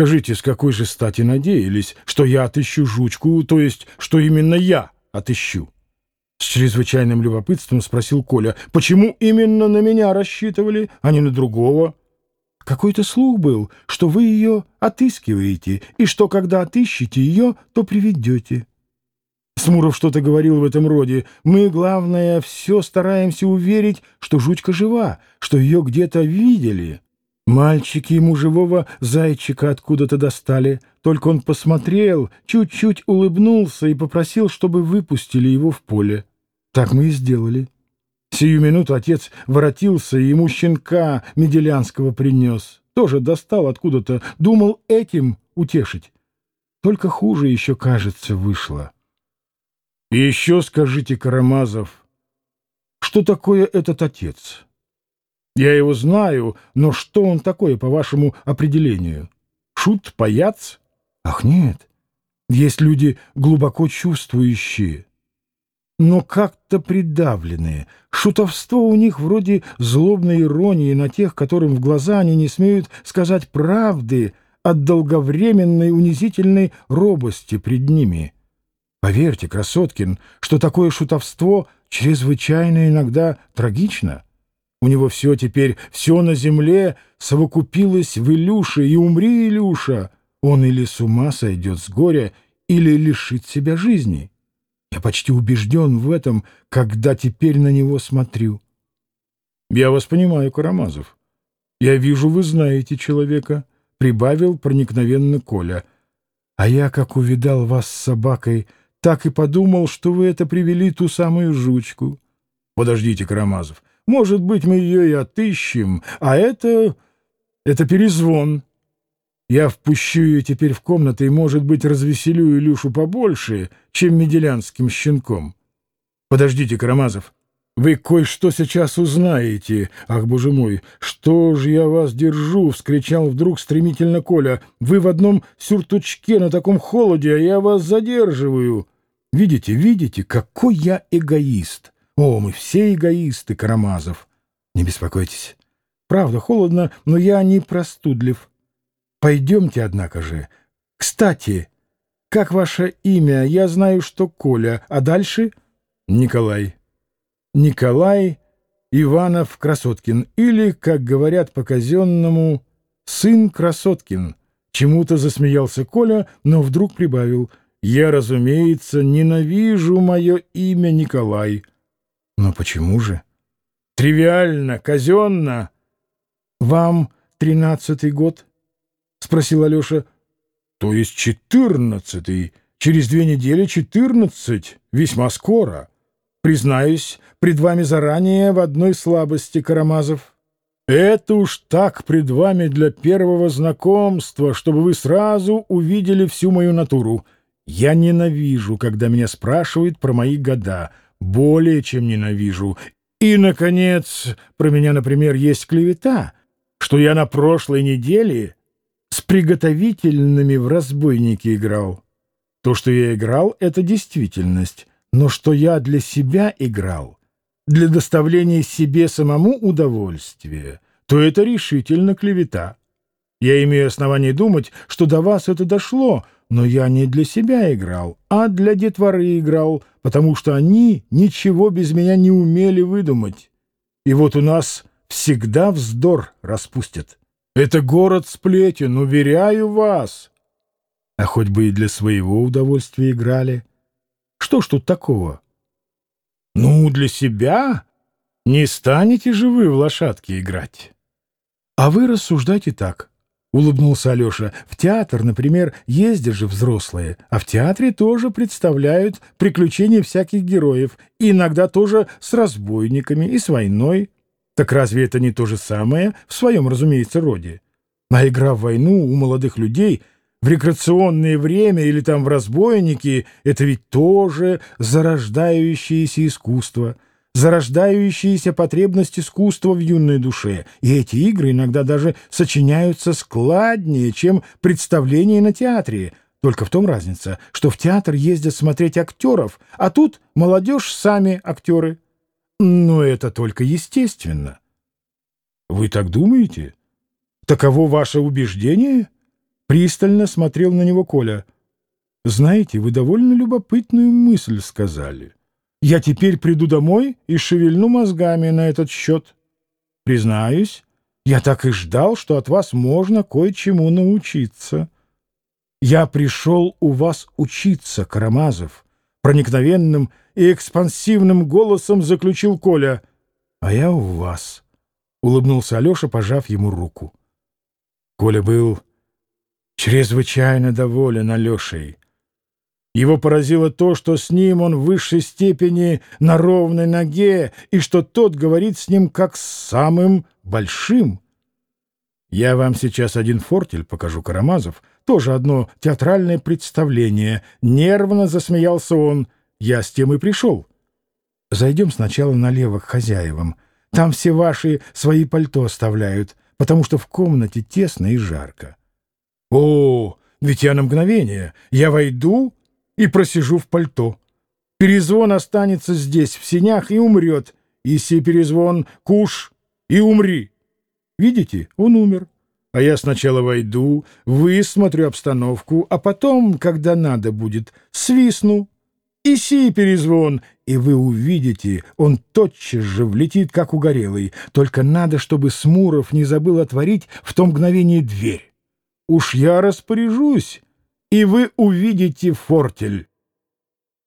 Скажите, с какой же стати надеялись, что я отыщу жучку, то есть, что именно я отыщу? С чрезвычайным любопытством спросил Коля, почему именно на меня рассчитывали, а не на другого? Какой-то слух был, что вы ее отыскиваете, и что, когда отыщете ее, то приведете. Смуров что-то говорил в этом роде. Мы, главное, все стараемся уверить, что жучка жива, что ее где-то видели. Мальчики ему живого зайчика откуда-то достали. Только он посмотрел, чуть-чуть улыбнулся и попросил, чтобы выпустили его в поле. Так мы и сделали. Сию минуту отец воротился и ему щенка Меделянского принес. Тоже достал откуда-то, думал этим утешить. Только хуже еще, кажется, вышло. И еще скажите, Карамазов, что такое этот отец? Я его знаю, но что он такое, по вашему определению? Шут, паяц? Ах, нет. Есть люди глубоко чувствующие, но как-то придавленные. Шутовство у них вроде злобной иронии на тех, которым в глаза они не смеют сказать правды от долговременной унизительной робости пред ними. Поверьте, Красоткин, что такое шутовство чрезвычайно иногда трагично. У него все теперь, все на земле совокупилось в Илюше, и умри, Илюша, он или с ума сойдет с горя, или лишит себя жизни. Я почти убежден в этом, когда теперь на него смотрю. Я вас понимаю, Карамазов. Я вижу, вы знаете человека, — прибавил проникновенно Коля. А я, как увидал вас с собакой, так и подумал, что вы это привели ту самую жучку. Подождите, Карамазов, может быть, мы ее и отыщем, а это... это перезвон. Я впущу ее теперь в комнату и, может быть, развеселю Илюшу побольше, чем меделянским щенком. Подождите, Карамазов, вы кое-что сейчас узнаете. Ах, боже мой, что же я вас держу? — вскричал вдруг стремительно Коля. Вы в одном сюртучке на таком холоде, а я вас задерживаю. Видите, видите, какой я эгоист. О, мы все эгоисты, Карамазов. Не беспокойтесь. Правда, холодно, но я не простудлив. Пойдемте, однако же. Кстати, как ваше имя? Я знаю, что Коля. А дальше? Николай. Николай Иванов Красоткин. Или, как говорят по-казенному, сын Красоткин. Чему-то засмеялся Коля, но вдруг прибавил. Я, разумеется, ненавижу мое имя Николай. Но почему же? Тривиально, казенно. Вам тринадцатый год? — спросил Алеша. — То есть четырнадцатый. Через две недели четырнадцать. Весьма скоро. Признаюсь, пред вами заранее в одной слабости, Карамазов. Это уж так пред вами для первого знакомства, чтобы вы сразу увидели всю мою натуру. Я ненавижу, когда меня спрашивают про мои года. Более чем ненавижу. И, наконец, про меня, например, есть клевета, что я на прошлой неделе с приготовительными в разбойники играл. То, что я играл, — это действительность, но что я для себя играл, для доставления себе самому удовольствия, то это решительно клевета. Я имею основание думать, что до вас это дошло, но я не для себя играл, а для детворы играл, потому что они ничего без меня не умели выдумать. И вот у нас всегда вздор распустят. Это город сплетен, уверяю вас. А хоть бы и для своего удовольствия играли. Что ж тут такого? Ну, для себя не станете же вы в лошадки играть. А вы рассуждайте так. — улыбнулся Алеша. «В театр, например, ездят же взрослые, а в театре тоже представляют приключения всяких героев, и иногда тоже с разбойниками и с войной. Так разве это не то же самое в своем, разумеется, роде? А игра в войну у молодых людей в рекреационное время или там в разбойники — это ведь тоже зарождающееся искусство, зарождающаяся потребность искусства в юной душе. И эти игры иногда даже сочиняются складнее, чем представления на театре. Только в том разница, что в театр ездят смотреть актеров, а тут молодежь сами актеры. Но это только естественно. Вы так думаете? Таково ваше убеждение? Пристально смотрел на него Коля. «Знаете, вы довольно любопытную мысль сказали. Я теперь приду домой и шевельну мозгами на этот счет. Признаюсь, я так и ждал, что от вас можно кое-чему научиться. Я пришел у вас учиться, Карамазов». Проникновенным и экспансивным голосом заключил Коля. «А я у вас», — улыбнулся Алеша, пожав ему руку. Коля был чрезвычайно доволен Алешей. Его поразило то, что с ним он в высшей степени на ровной ноге, и что тот говорит с ним как с самым большим. Я вам сейчас один фортель покажу, Карамазов, тоже одно театральное представление. Нервно засмеялся он. Я с тем и пришел. Зайдем сначала налево к хозяевам. Там все ваши свои пальто оставляют, потому что в комнате тесно и жарко. О, ведь я на мгновение. Я войду и просижу в пальто. Перезвон останется здесь, в сенях, и умрет. Иси перезвон, куш, и умри. Видите, он умер. А я сначала войду, высмотрю обстановку, а потом, когда надо будет, свистну. Иси перезвон, и вы увидите, он тотчас же влетит, как угорелый. Только надо, чтобы Смуров не забыл отворить в том мгновение дверь. Уж я распоряжусь, и вы увидите фортель.